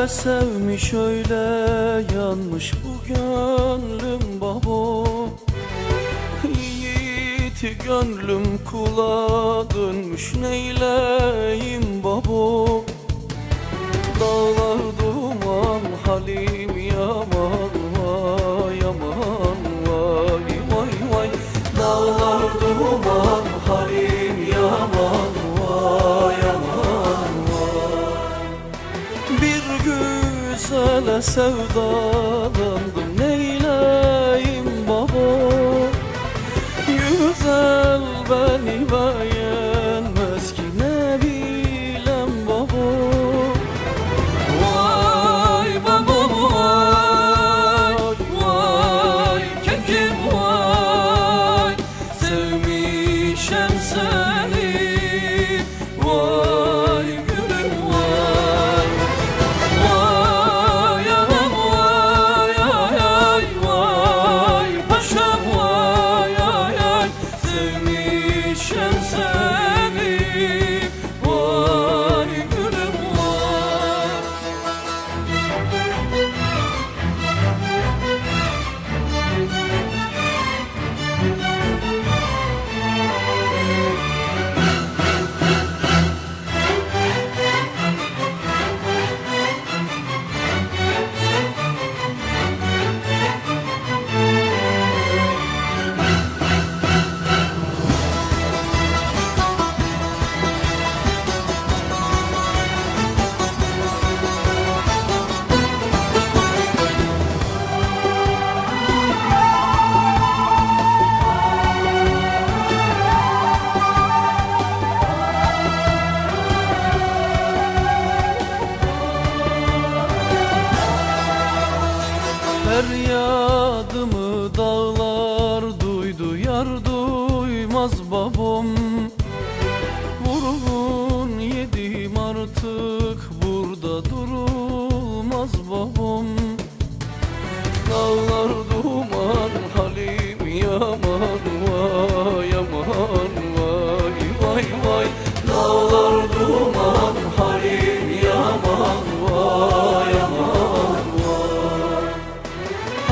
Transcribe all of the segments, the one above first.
mi şöyle yanmış bu gönlüm babo Yiğit gönlüm kula dönmüş neyleyim babo Bir güzele sevdalandım neyleyim baba? Güzel beni beğenmez ki ne bilem baba? Vay baba vay Vay kekim vay. Sevmişem seni Sevmişem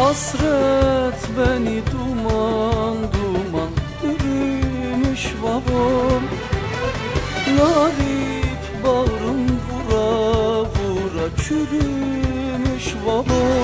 Hasret beni duman duman bürümüş babam Narip bağrım vura vura çürümüş babam